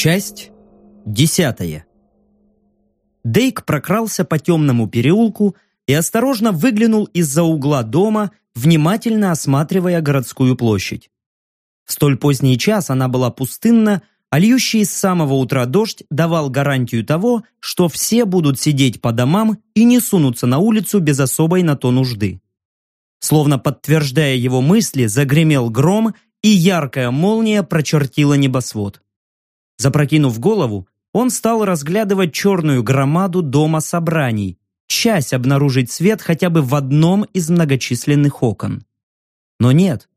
Часть десятая. Дейк прокрался по темному переулку и осторожно выглянул из-за угла дома, внимательно осматривая городскую площадь. В столь поздний час она была пустынна, а льющий с самого утра дождь давал гарантию того, что все будут сидеть по домам и не сунутся на улицу без особой на то нужды. Словно подтверждая его мысли, загремел гром, и яркая молния прочертила небосвод. Запрокинув голову, он стал разглядывать черную громаду дома собраний, часть обнаружить свет хотя бы в одном из многочисленных окон. Но нет,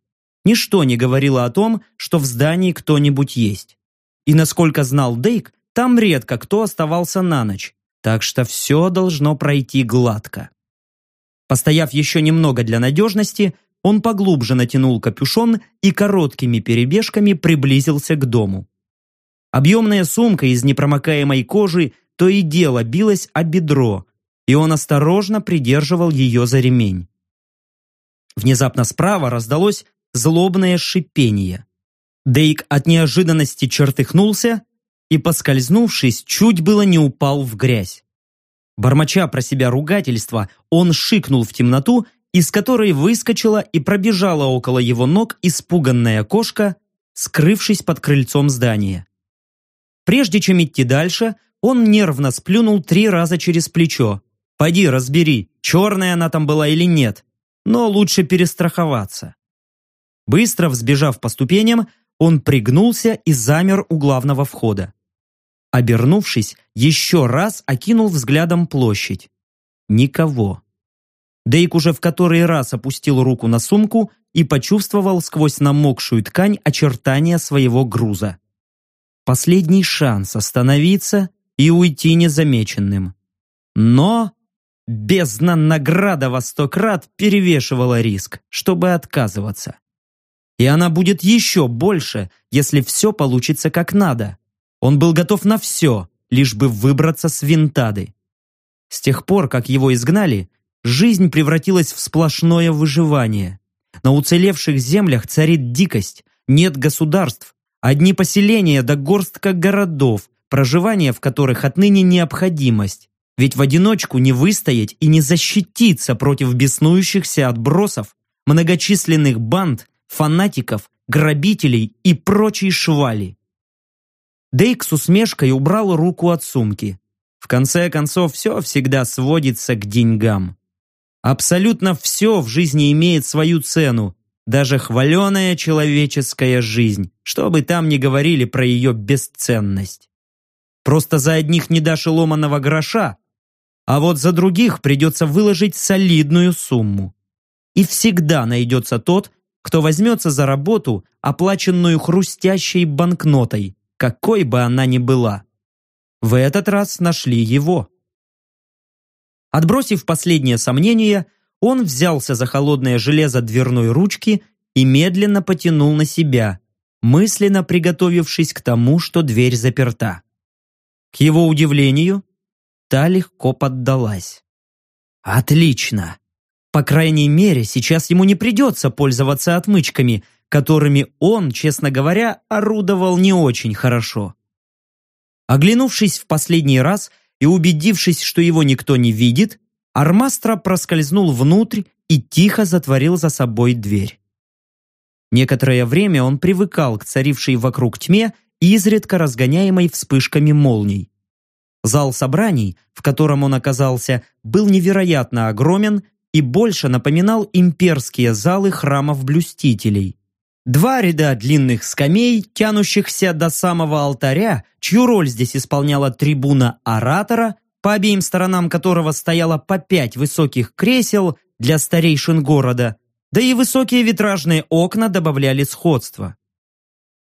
ничто не говорило о том, что в здании кто-нибудь есть. И насколько знал Дейк, там редко кто оставался на ночь, так что все должно пройти гладко. Постояв еще немного для надежности, он поглубже натянул капюшон и короткими перебежками приблизился к дому. Объемная сумка из непромокаемой кожи то и дело билась о бедро, и он осторожно придерживал ее за ремень. Внезапно справа раздалось злобное шипение. Дейк от неожиданности чертыхнулся и, поскользнувшись, чуть было не упал в грязь. Бормоча про себя ругательства, он шикнул в темноту, из которой выскочила и пробежала около его ног испуганная кошка, скрывшись под крыльцом здания. Прежде чем идти дальше, он нервно сплюнул три раза через плечо. «Пойди, разбери, черная она там была или нет, но лучше перестраховаться». Быстро взбежав по ступеням, он пригнулся и замер у главного входа. Обернувшись, еще раз окинул взглядом площадь. Никого. Дейк уже в который раз опустил руку на сумку и почувствовал сквозь намокшую ткань очертания своего груза. Последний шанс остановиться и уйти незамеченным. Но бездна награда во сто крат перевешивала риск, чтобы отказываться. И она будет еще больше, если все получится как надо. Он был готов на все, лишь бы выбраться с винтады. С тех пор, как его изгнали, жизнь превратилась в сплошное выживание. На уцелевших землях царит дикость, нет государств, одни поселения да горстка городов, проживание в которых отныне необходимость. Ведь в одиночку не выстоять и не защититься против беснующихся отбросов, многочисленных банд, фанатиков, грабителей и прочей швали. Дейк с усмешкой убрал руку от сумки. В конце концов, все всегда сводится к деньгам. Абсолютно все в жизни имеет свою цену, даже хваленая человеческая жизнь, что бы там ни говорили про ее бесценность. Просто за одних не дашь ломаного гроша, а вот за других придется выложить солидную сумму. И всегда найдется тот, кто возьмется за работу, оплаченную хрустящей банкнотой, какой бы она ни была. В этот раз нашли его. Отбросив последние сомнения, он взялся за холодное железо дверной ручки и медленно потянул на себя, мысленно приготовившись к тому, что дверь заперта. К его удивлению, та легко поддалась. Отлично! По крайней мере, сейчас ему не придется пользоваться отмычками, которыми он, честно говоря, орудовал не очень хорошо. Оглянувшись в последний раз и убедившись, что его никто не видит, Армастро проскользнул внутрь и тихо затворил за собой дверь. Некоторое время он привыкал к царившей вокруг тьме, изредка разгоняемой вспышками молний. Зал собраний, в котором он оказался, был невероятно огромен и больше напоминал имперские залы храмов блюстителей. Два ряда длинных скамей, тянущихся до самого алтаря, чью роль здесь исполняла трибуна оратора, по обеим сторонам которого стояло по пять высоких кресел для старейшин города, да и высокие витражные окна добавляли сходства.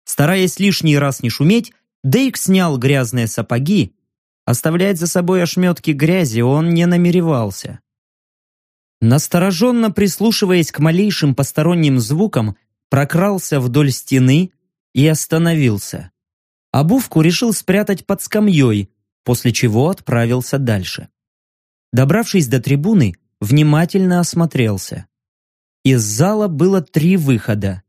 Стараясь лишний раз не шуметь, Дейк снял грязные сапоги. Оставлять за собой ошметки грязи он не намеревался. Настороженно прислушиваясь к малейшим посторонним звукам, прокрался вдоль стены и остановился. Обувку решил спрятать под скамьей, после чего отправился дальше. Добравшись до трибуны, внимательно осмотрелся. Из зала было три выхода.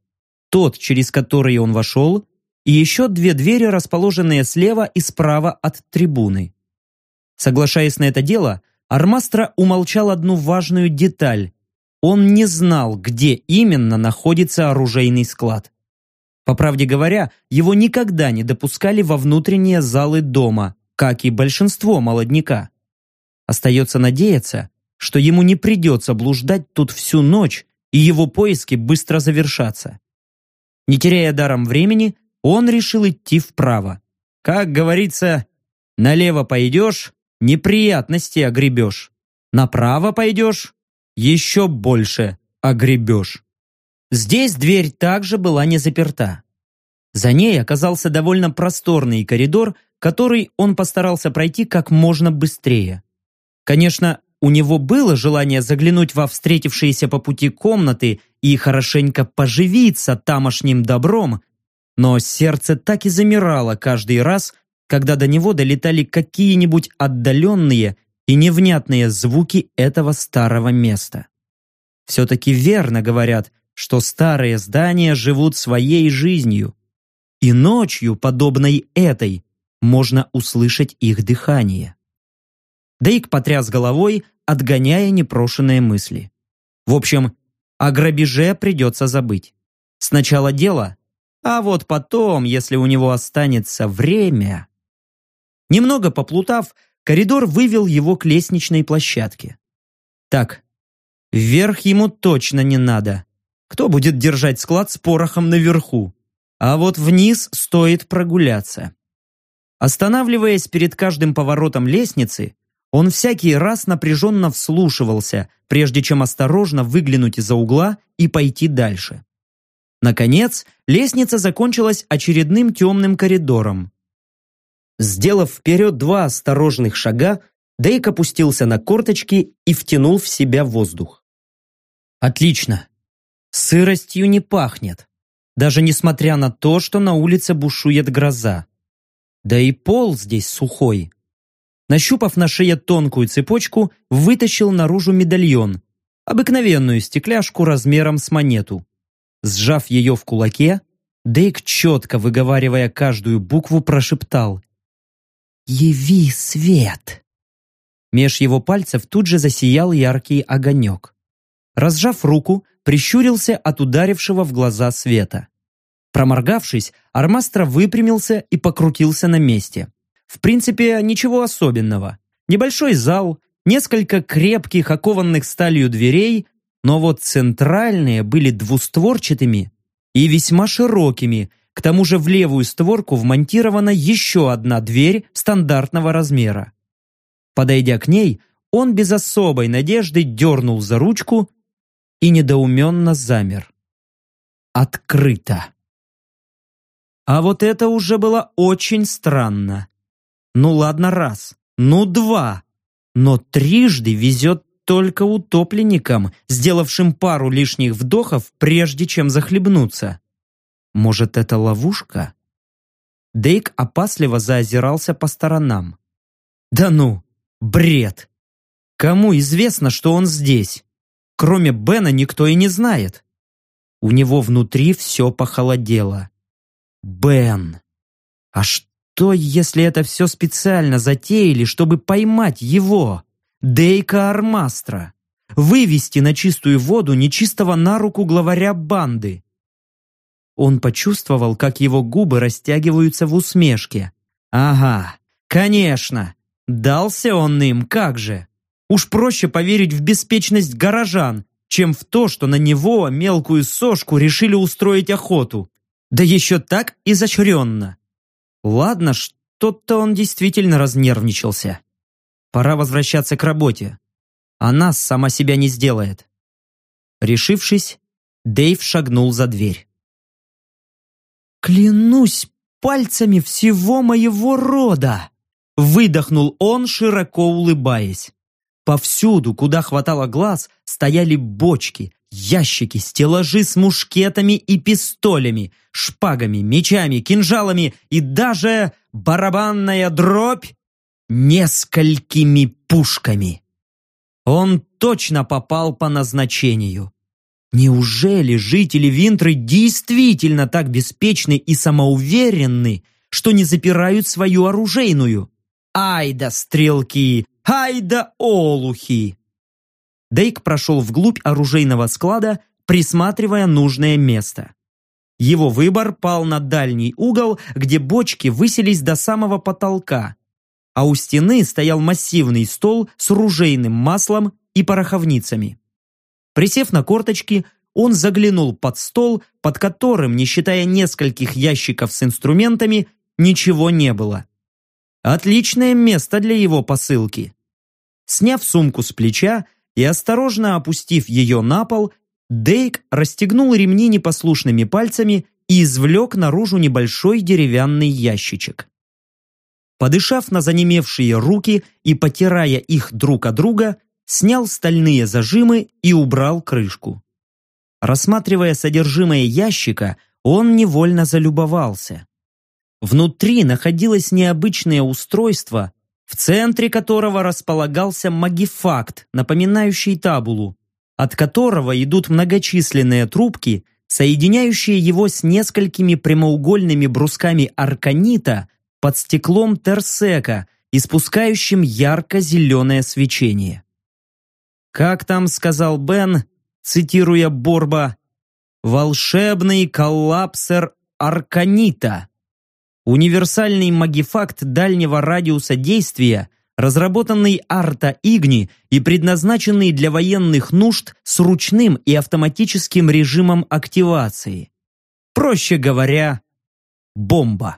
Тот, через который он вошел, и еще две двери, расположенные слева и справа от трибуны. Соглашаясь на это дело, Армастро умолчал одну важную деталь. Он не знал, где именно находится оружейный склад. По правде говоря, его никогда не допускали во внутренние залы дома, как и большинство молодняка. Остается надеяться, что ему не придется блуждать тут всю ночь, и его поиски быстро завершатся. Не теряя даром времени, он решил идти вправо. Как говорится, налево пойдешь, неприятности огребешь. Направо пойдешь, еще больше огребешь. Здесь дверь также была не заперта. За ней оказался довольно просторный коридор, который он постарался пройти как можно быстрее. Конечно, у него было желание заглянуть во встретившиеся по пути комнаты и хорошенько поживиться тамошним добром, но сердце так и замирало каждый раз, когда до него долетали какие-нибудь отдаленные и невнятные звуки этого старого места. Все-таки верно говорят, что старые здания живут своей жизнью, и ночью, подобной этой, можно услышать их дыхание. Дейк потряс головой, отгоняя непрошенные мысли. В общем, о грабеже придется забыть. Сначала дело, а вот потом, если у него останется время... Немного поплутав, коридор вывел его к лестничной площадке. Так, вверх ему точно не надо. Кто будет держать склад с порохом наверху? А вот вниз стоит прогуляться. Останавливаясь перед каждым поворотом лестницы, он всякий раз напряженно вслушивался, прежде чем осторожно выглянуть из-за угла и пойти дальше. Наконец, лестница закончилась очередным темным коридором. Сделав вперед два осторожных шага, Дейк опустился на корточки и втянул в себя воздух. Отлично. Сыростью не пахнет. Даже несмотря на то, что на улице бушует гроза. Да и пол здесь сухой. Нащупав на шее тонкую цепочку, вытащил наружу медальон, обыкновенную стекляшку размером с монету. Сжав ее в кулаке, Дейк, четко выговаривая каждую букву, прошептал «Яви свет!». Меж его пальцев тут же засиял яркий огонек. Разжав руку, прищурился от ударившего в глаза света. Проморгавшись, Армастро выпрямился и покрутился на месте. В принципе, ничего особенного. Небольшой зал, несколько крепких окованных сталью дверей, но вот центральные были двустворчатыми и весьма широкими, к тому же в левую створку вмонтирована еще одна дверь стандартного размера. Подойдя к ней, он без особой надежды дернул за ручку и недоуменно замер. Открыто. А вот это уже было очень странно. Ну ладно раз, ну два, но трижды везет только утопленникам, сделавшим пару лишних вдохов, прежде чем захлебнуться. Может, это ловушка? Дейк опасливо заозирался по сторонам. Да ну, бред! Кому известно, что он здесь? Кроме Бена никто и не знает. У него внутри все похолодело. Бен. А что? Если это все специально затеяли, чтобы поймать его, Дейка Армастра, вывести на чистую воду нечистого на руку главаря банды? Он почувствовал, как его губы растягиваются в усмешке. Ага, конечно, дался он им, как же. Уж проще поверить в беспечность горожан, чем в то, что на него, мелкую сошку, решили устроить охоту. Да еще так изощренно. Ладно, что-то он действительно разнервничался. Пора возвращаться к работе. Она сама себя не сделает. Решившись, Дэйв шагнул за дверь. «Клянусь пальцами всего моего рода!» Выдохнул он, широко улыбаясь. Повсюду, куда хватало глаз, стояли бочки, Ящики, стеллажи с мушкетами и пистолями, шпагами, мечами, кинжалами и даже барабанная дробь несколькими пушками. Он точно попал по назначению. Неужели жители Винтры действительно так беспечны и самоуверенны, что не запирают свою оружейную? Ай да стрелки! Ай да олухи! Дейк прошел вглубь оружейного склада, присматривая нужное место. Его выбор пал на дальний угол, где бочки высились до самого потолка, а у стены стоял массивный стол с ружейным маслом и пороховницами. Присев на корточки, он заглянул под стол, под которым, не считая нескольких ящиков с инструментами, ничего не было. Отличное место для его посылки. Сняв сумку с плеча и осторожно опустив ее на пол, Дейк расстегнул ремни непослушными пальцами и извлек наружу небольшой деревянный ящичек. Подышав на занемевшие руки и потирая их друг от друга, снял стальные зажимы и убрал крышку. Рассматривая содержимое ящика, он невольно залюбовался. Внутри находилось необычное устройство, в центре которого располагался магифакт, напоминающий табулу, от которого идут многочисленные трубки, соединяющие его с несколькими прямоугольными брусками арканита под стеклом терсека, испускающим ярко-зеленое свечение. Как там сказал Бен, цитируя Борба, «волшебный коллапсер Арканита». Универсальный магифакт дальнего радиуса действия, разработанный Арта Игни и предназначенный для военных нужд с ручным и автоматическим режимом активации. Проще говоря, бомба.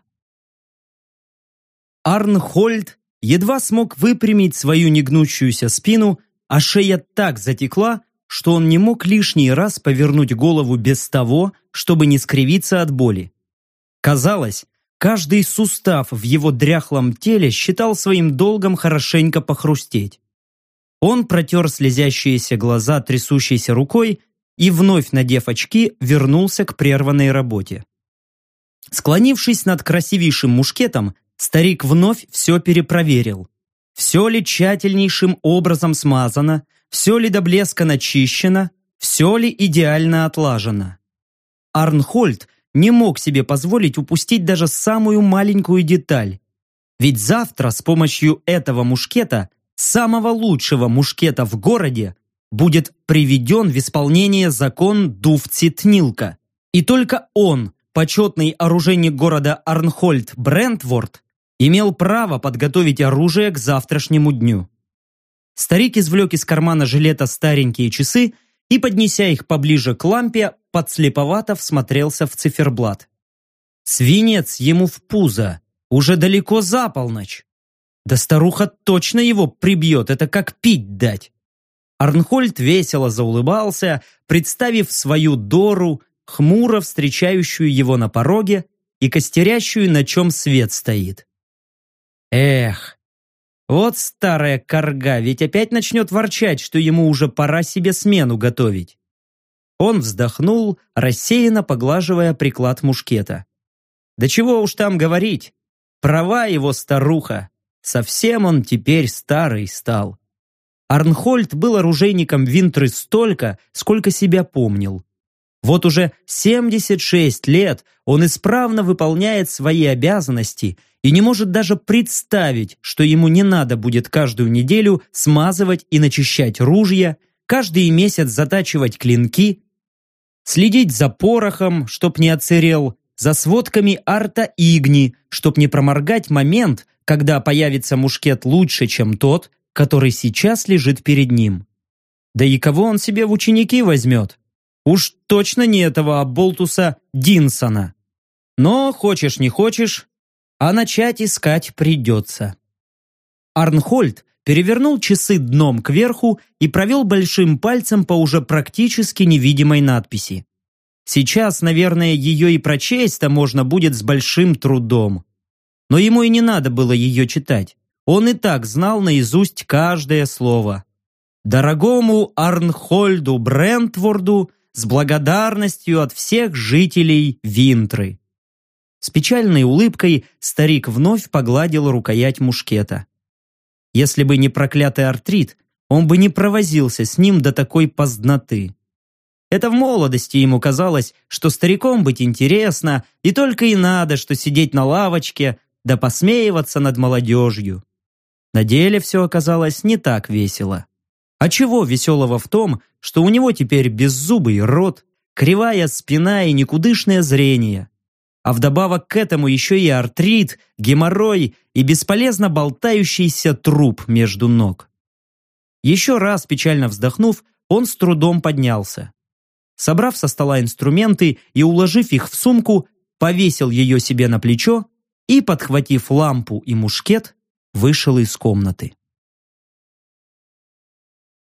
Арнхольд едва смог выпрямить свою негнущуюся спину а шея так затекла, что он не мог лишний раз повернуть голову без того, чтобы не скривиться от боли. Казалось, каждый сустав в его дряхлом теле считал своим долгом хорошенько похрустеть. Он протер слезящиеся глаза трясущейся рукой и, вновь надев очки, вернулся к прерванной работе. Склонившись над красивейшим мушкетом, старик вновь все перепроверил. Все ли тщательнейшим образом смазано, все ли до блеска начищено, все ли идеально отлажено. Арнхольд не мог себе позволить упустить даже самую маленькую деталь. Ведь завтра с помощью этого мушкета, самого лучшего мушкета в городе, будет приведен в исполнение закон Дуфцитнилка. И только он, почетный оружейник города Арнхольд Брентворд, имел право подготовить оружие к завтрашнему дню. Старик извлек из кармана жилета старенькие часы и, поднеся их поближе к лампе, подслеповато всмотрелся в циферблат. Свинец ему в пузо, уже далеко за полночь. Да старуха точно его прибьет, это как пить дать. Арнхольд весело заулыбался, представив свою Дору, хмуро встречающую его на пороге и костерящую, на чем свет стоит. Эх, вот старая корга, ведь опять начнет ворчать, что ему уже пора себе смену готовить. Он вздохнул, рассеянно поглаживая приклад мушкета. Да чего уж там говорить, права его старуха, совсем он теперь старый стал. Арнхольд был оружейником Винтры столько, сколько себя помнил. Вот уже 76 лет он исправно выполняет свои обязанности и не может даже представить, что ему не надо будет каждую неделю смазывать и начищать ружья, каждый месяц затачивать клинки, следить за порохом, чтоб не оцерел, за сводками арта Игни, чтоб не проморгать момент, когда появится мушкет лучше, чем тот, который сейчас лежит перед ним. Да и кого он себе в ученики возьмет? Уж точно не этого Болтуса Динсона. Но хочешь не хочешь, а начать искать придется. Арнхольд перевернул часы дном кверху и провел большим пальцем по уже практически невидимой надписи. Сейчас, наверное, ее и прочесть-то можно будет с большим трудом. Но ему и не надо было ее читать. Он и так знал наизусть каждое слово. Дорогому Арнхольду Брентворду с благодарностью от всех жителей Винтры. С печальной улыбкой старик вновь погладил рукоять мушкета. Если бы не проклятый артрит, он бы не провозился с ним до такой поздноты. Это в молодости ему казалось, что стариком быть интересно, и только и надо, что сидеть на лавочке, да посмеиваться над молодежью. На деле все оказалось не так весело. А чего веселого в том, что у него теперь беззубый рот, кривая спина и никудышное зрение? А вдобавок к этому еще и артрит, геморрой и бесполезно болтающийся труп между ног. Еще раз печально вздохнув, он с трудом поднялся. Собрав со стола инструменты и уложив их в сумку, повесил ее себе на плечо и, подхватив лампу и мушкет, вышел из комнаты.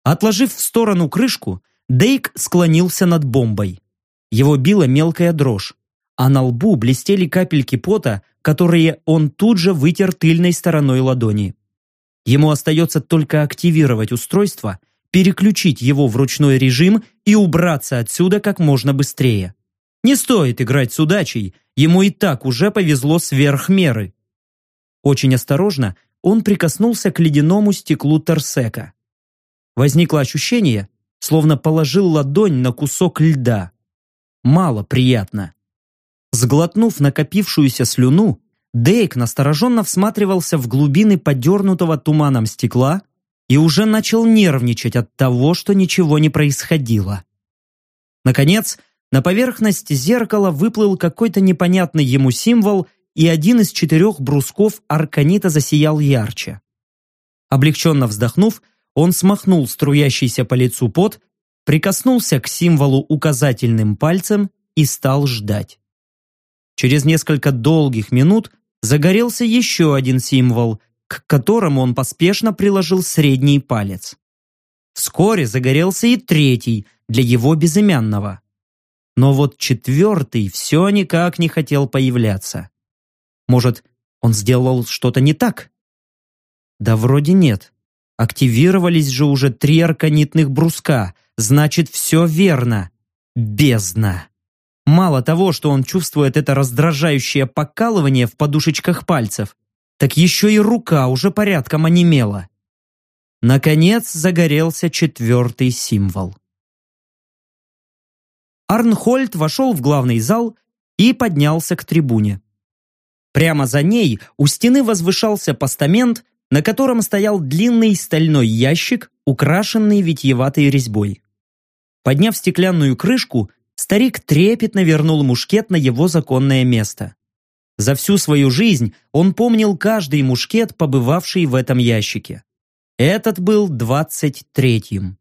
Отложив в сторону крышку, Дейк склонился над бомбой. Его била мелкая дрожь, а на лбу блестели капельки пота, которые он тут же вытер тыльной стороной ладони. Ему остается только активировать устройство, переключить его в ручной режим и убраться отсюда как можно быстрее. Не стоит играть с удачей, ему и так уже повезло сверх меры. Очень осторожно он прикоснулся к ледяному стеклу торсека. Возникло ощущение, словно положил ладонь на кусок льда. Мало приятно. Сглотнув накопившуюся слюну, Дейк настороженно всматривался в глубины подернутого туманом стекла и уже начал нервничать от того, что ничего не происходило. Наконец, на поверхность зеркала выплыл какой-то непонятный ему символ, и один из четырех брусков арканита засиял ярче. Облегченно вздохнув, он смахнул струящийся по лицу пот, прикоснулся к символу указательным пальцем и стал ждать. Через несколько долгих минут загорелся еще один символ, к которому он поспешно приложил средний палец. Вскоре загорелся и третий для его безымянного. Но вот четвертый все никак не хотел появляться. Может, он сделал что-то не так? Да вроде нет. Активировались же уже три арканитных бруска. Значит, все верно. Бездна. Мало того, что он чувствует это раздражающее покалывание в подушечках пальцев, так еще и рука уже порядком онемела. Наконец загорелся четвертый символ. Арнхольд вошел в главный зал и поднялся к трибуне. Прямо за ней у стены возвышался постамент, на котором стоял длинный стальной ящик, украшенный витьеватой резьбой. Подняв стеклянную крышку, старик трепетно вернул мушкет на его законное место. За всю свою жизнь он помнил каждый мушкет, побывавший в этом ящике. Этот был двадцать третьим.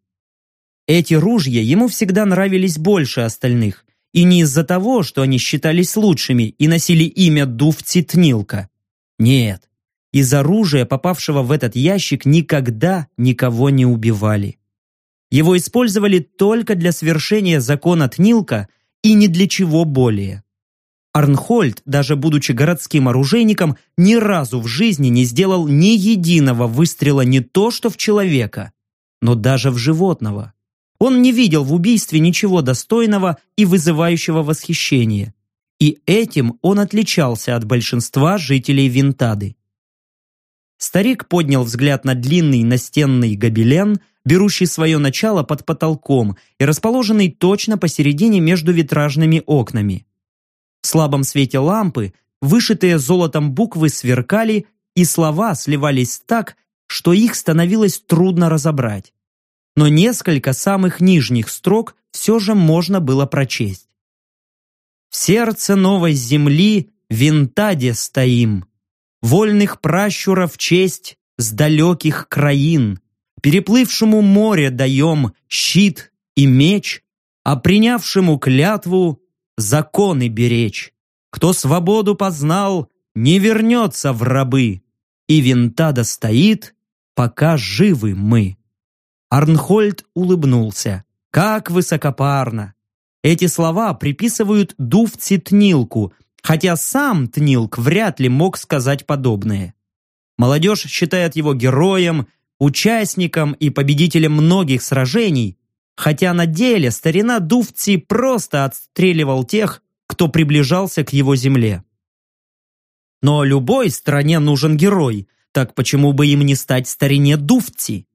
Эти ружья ему всегда нравились больше остальных, и не из-за того, что они считались лучшими и носили имя Дув-Цитнилка. Нет, из оружия, попавшего в этот ящик, никогда никого не убивали. Его использовали только для свершения закона Тнилка и ни для чего более. Арнхольд, даже будучи городским оружейником, ни разу в жизни не сделал ни единого выстрела не то что в человека, но даже в животного. Он не видел в убийстве ничего достойного и вызывающего восхищение. И этим он отличался от большинства жителей Винтады. Старик поднял взгляд на длинный настенный гобелен – берущий свое начало под потолком и расположенный точно посередине между витражными окнами. В слабом свете лампы вышитые золотом буквы сверкали, и слова сливались так, что их становилось трудно разобрать. Но несколько самых нижних строк все же можно было прочесть. «В сердце новой земли винтаде стоим, вольных пращуров честь с далеких краин, переплывшему море даем щит и меч, а принявшему клятву законы беречь. Кто свободу познал, не вернется в рабы, и винта достоит, пока живы мы. Арнхольд улыбнулся. Как высокопарно! Эти слова приписывают Дувци Тнилку, хотя сам Тнилк вряд ли мог сказать подобное. Молодежь считает его героем, участником и победителем многих сражений, хотя на деле старина Дуфци просто отстреливал тех, кто приближался к его земле. Но любой стране нужен герой, так почему бы им не стать старине Дуфци?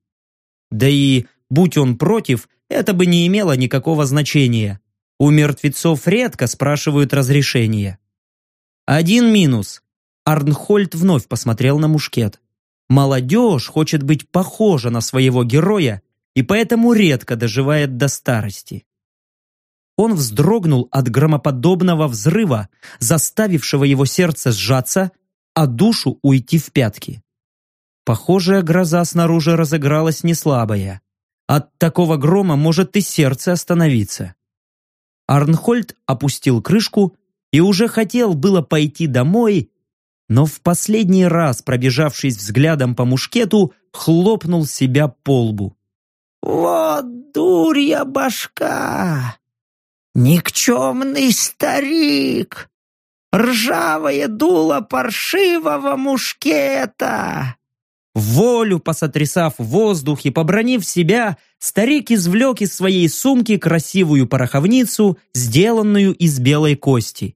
Да и, будь он против, это бы не имело никакого значения. У мертвецов редко спрашивают разрешения. Один минус. Арнхольд вновь посмотрел на мушкет. Молодежь хочет быть похожа на своего героя и поэтому редко доживает до старости. Он вздрогнул от громоподобного взрыва, заставившего его сердце сжаться, а душу уйти в пятки. Похожая гроза снаружи разыгралась не слабая. От такого грома может и сердце остановиться. Арнхольд опустил крышку и уже хотел было пойти домой, но в последний раз, пробежавшись взглядом по мушкету, хлопнул себя по лбу. «Вот дурья башка! Никчемный старик! Ржавое дуло паршивого мушкета!» волю посотрясав воздух и побронив себя, старик извлек из своей сумки красивую пороховницу, сделанную из белой кости.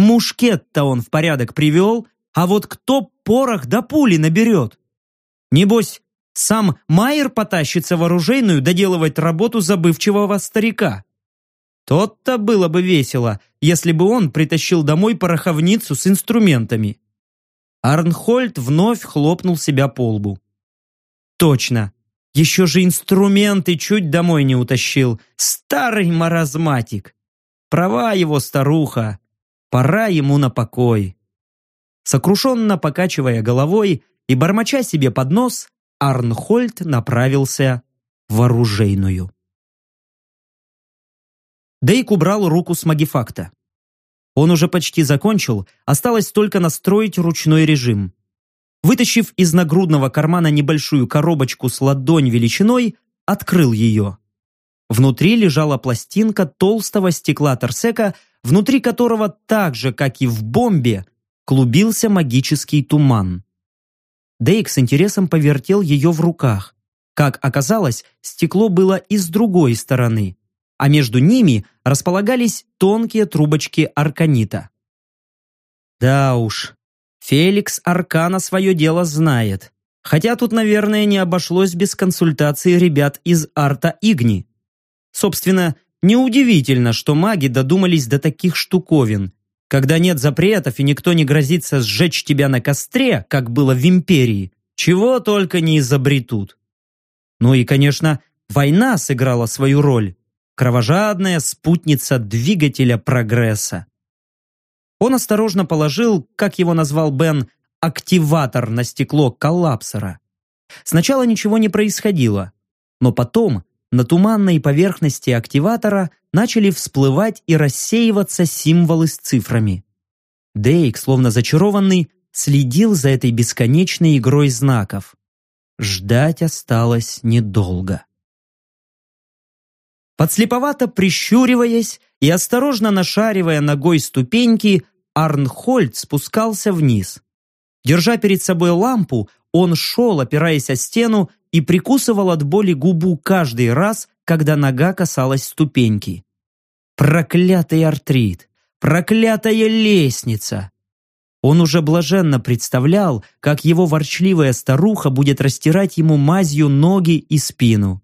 Мушкет-то он в порядок привел, а вот кто порох до пули наберет? Небось, сам Майер потащится в оружейную доделывать работу забывчивого старика. Тот-то было бы весело, если бы он притащил домой пороховницу с инструментами. Арнхольд вновь хлопнул себя по лбу. Точно, еще же инструменты чуть домой не утащил. Старый маразматик. Права его старуха. Пора ему на покой. Сокрушенно покачивая головой и бормоча себе под нос, Арнхольд направился в оружейную. Дейк убрал руку с магифакта. Он уже почти закончил, осталось только настроить ручной режим. Вытащив из нагрудного кармана небольшую коробочку с ладонь величиной, открыл ее. Внутри лежала пластинка толстого стекла торсека, внутри которого так же, как и в бомбе, клубился магический туман. Дейк с интересом повертел ее в руках. Как оказалось, стекло было и с другой стороны а между ними располагались тонкие трубочки арканита. Да уж, Феликс Аркана свое дело знает. Хотя тут, наверное, не обошлось без консультации ребят из Арта Игни. Собственно, неудивительно, что маги додумались до таких штуковин. Когда нет запретов и никто не грозится сжечь тебя на костре, как было в Империи, чего только не изобретут. Ну и, конечно, война сыграла свою роль кровожадная спутница двигателя прогресса. Он осторожно положил, как его назвал Бен, активатор на стекло коллапсора. Сначала ничего не происходило, но потом на туманной поверхности активатора начали всплывать и рассеиваться символы с цифрами. Дейк, словно зачарованный, следил за этой бесконечной игрой знаков. Ждать осталось недолго. Подслеповато прищуриваясь и осторожно нашаривая ногой ступеньки, Арнхольд спускался вниз. Держа перед собой лампу, он шел, опираясь о стену, и прикусывал от боли губу каждый раз, когда нога касалась ступеньки. Проклятый артрит! Проклятая лестница! Он уже блаженно представлял, как его ворчливая старуха будет растирать ему мазью ноги и спину.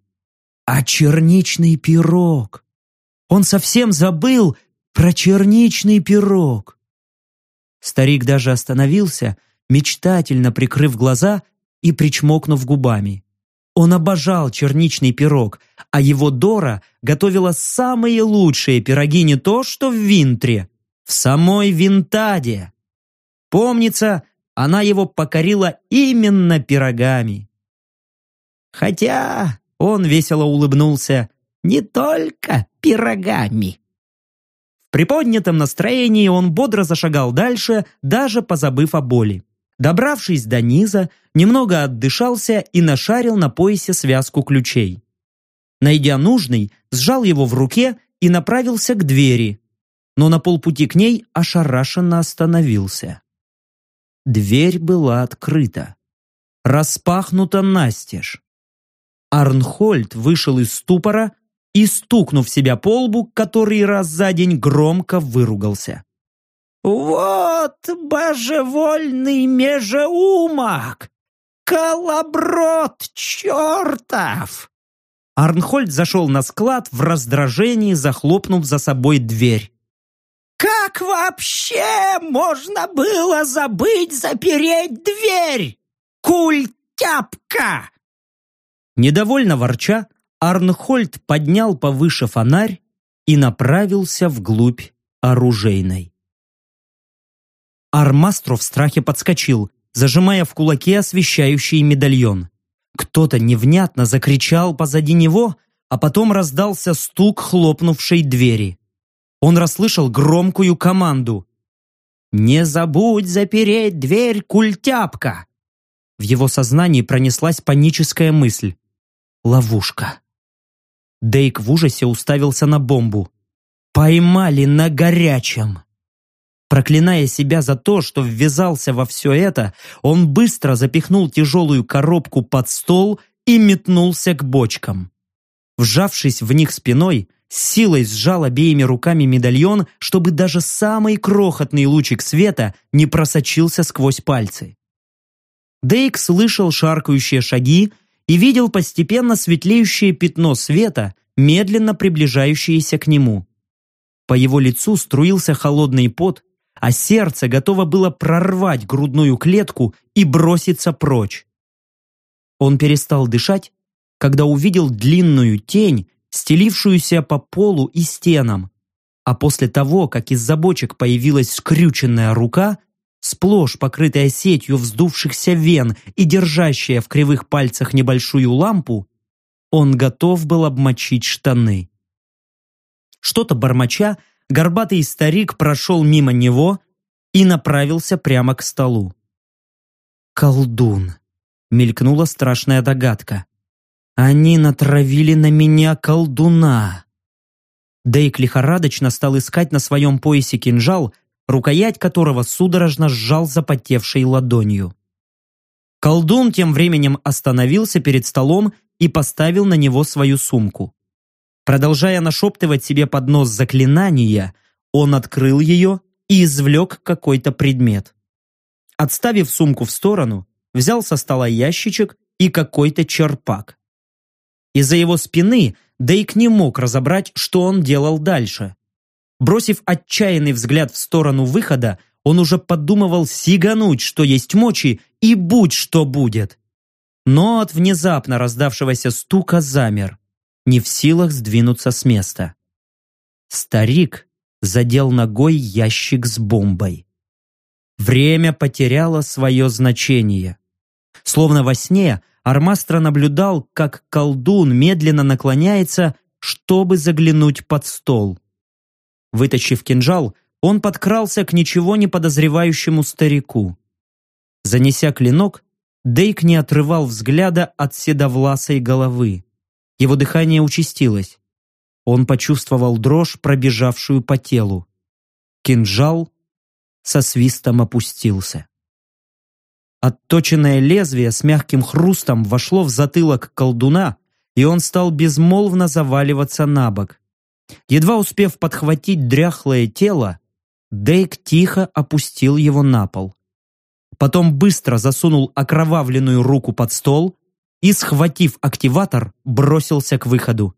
А черничный пирог! Он совсем забыл про черничный пирог. Старик даже остановился, мечтательно прикрыв глаза и причмокнув губами. Он обожал черничный пирог, а его Дора готовила самые лучшие пироги не то что в Винтре, в самой Винтаде. Помнится, она его покорила именно пирогами. Хотя он весело улыбнулся. «Не только пирогами!» В приподнятом настроении он бодро зашагал дальше, даже позабыв о боли. Добравшись до низа, немного отдышался и нашарил на поясе связку ключей. Найдя нужный, сжал его в руке и направился к двери, но на полпути к ней ошарашенно остановился. Дверь была открыта. Распахнута настежь. Арнхольд вышел из ступора и, стукнув себя по лбу, который раз за день громко выругался. «Вот божевольный межеумок! Колоброд чертов! Арнхольд зашел на склад в раздражении, захлопнув за собой дверь. «Как вообще можно было забыть запереть дверь? Культяпка!» Недовольно ворча, Арнхольд поднял повыше фонарь и направился вглубь оружейной. Армастро в страхе подскочил, зажимая в кулаке освещающий медальон. Кто-то невнятно закричал позади него, а потом раздался стук хлопнувшей двери. Он расслышал громкую команду. «Не забудь запереть дверь, культяпка!» В его сознании пронеслась паническая мысль. «Ловушка». Дейк в ужасе уставился на бомбу. «Поймали на горячем!» Проклиная себя за то, что ввязался во все это, он быстро запихнул тяжелую коробку под стол и метнулся к бочкам. Вжавшись в них спиной, силой сжал обеими руками медальон, чтобы даже самый крохотный лучик света не просочился сквозь пальцы. Дейк слышал шаркающие шаги и видел постепенно светлеющее пятно света, медленно приближающееся к нему. По его лицу струился холодный пот, а сердце готово было прорвать грудную клетку и броситься прочь. Он перестал дышать, когда увидел длинную тень, стелившуюся по полу и стенам, а после того, как из-за бочек появилась скрюченная рука, сплошь покрытая сетью вздувшихся вен и держащая в кривых пальцах небольшую лампу, он готов был обмочить штаны. Что-то бормоча, горбатый старик прошел мимо него и направился прямо к столу. «Колдун!» — мелькнула страшная догадка. «Они натравили на меня колдуна!» Дейк лихорадочно стал искать на своем поясе кинжал, рукоять которого судорожно сжал запотевшей ладонью. Колдун тем временем остановился перед столом и поставил на него свою сумку. Продолжая нашептывать себе под нос заклинания, он открыл ее и извлек какой-то предмет. Отставив сумку в сторону, взял со стола ящичек и какой-то черпак. Из-за его спины Дейк не мог разобрать, что он делал дальше. Бросив отчаянный взгляд в сторону выхода, он уже подумывал сигануть, что есть мочи, и будь что будет. Но от внезапно раздавшегося стука замер не в силах сдвинуться с места. Старик задел ногой ящик с бомбой. Время потеряло свое значение. Словно во сне Армастро наблюдал, как колдун медленно наклоняется, чтобы заглянуть под стол. Вытащив кинжал, он подкрался к ничего не подозревающему старику. Занеся клинок, Дейк не отрывал взгляда от седовласой головы. Его дыхание участилось. Он почувствовал дрожь, пробежавшую по телу. Кинжал со свистом опустился. Отточенное лезвие с мягким хрустом вошло в затылок колдуна, и он стал безмолвно заваливаться на бок. Едва успев подхватить дряхлое тело, Дейк тихо опустил его на пол. Потом быстро засунул окровавленную руку под стол и, схватив активатор, бросился к выходу.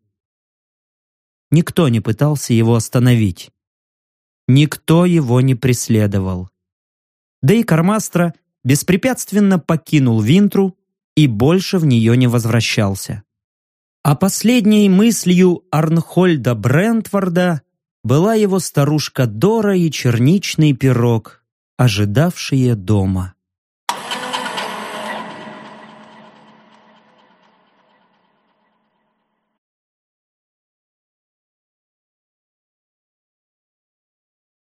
Никто не пытался его остановить. Никто его не преследовал. Да и Кармастро беспрепятственно покинул Винтру и больше в нее не возвращался. А последней мыслью Арнхольда Брентварда была его старушка Дора и черничный пирог, ожидавшие дома.